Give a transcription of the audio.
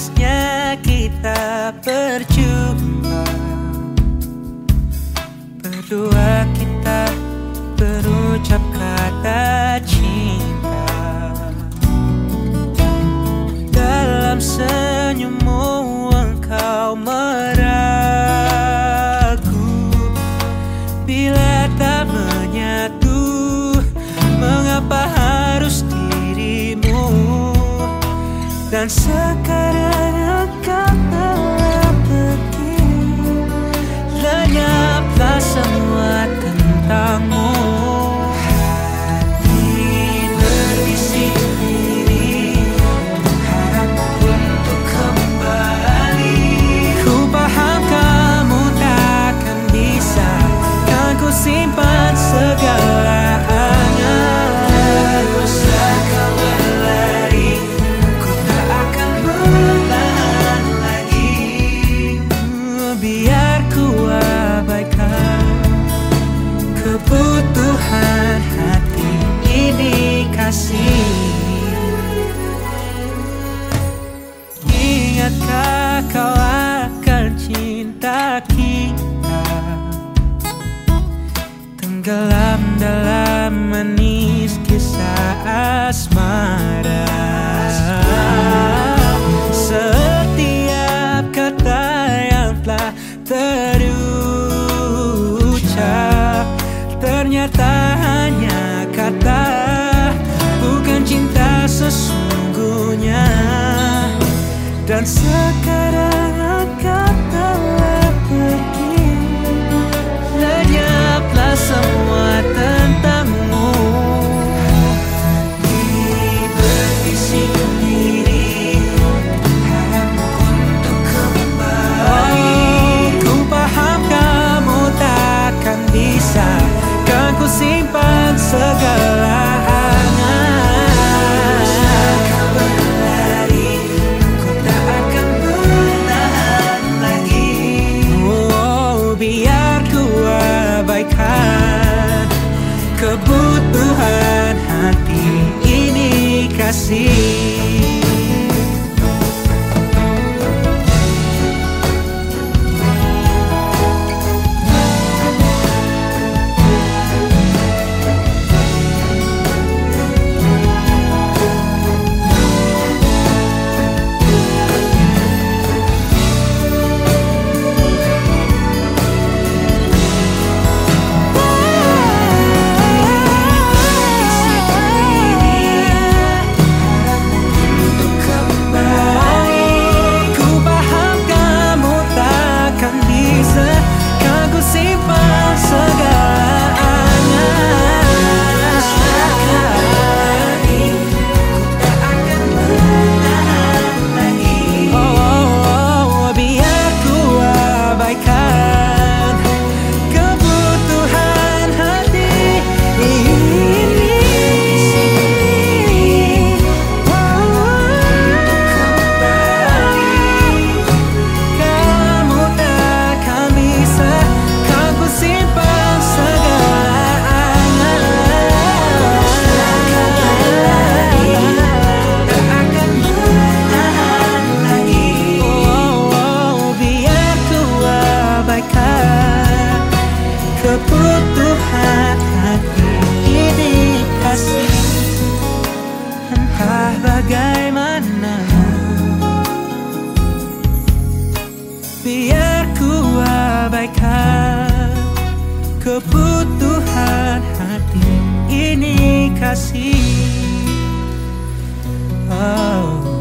harusnya kita berjumpa Berdua kita berucap kata cinta. Dalam senyummu engkau meragu. Bila tak menyatu Mengapa harus dirimu? Dan sekarang Tenggelam dalam manis kisah asmara. Setiap kata yang telah terucap Ternyata hanya kata Bukan cinta sesungguhnya Dan sekarang kebutuhan hati ini kasih. bagaimana? Biar ku abaikan Kebutuhan hati. Ini kasih. Oh.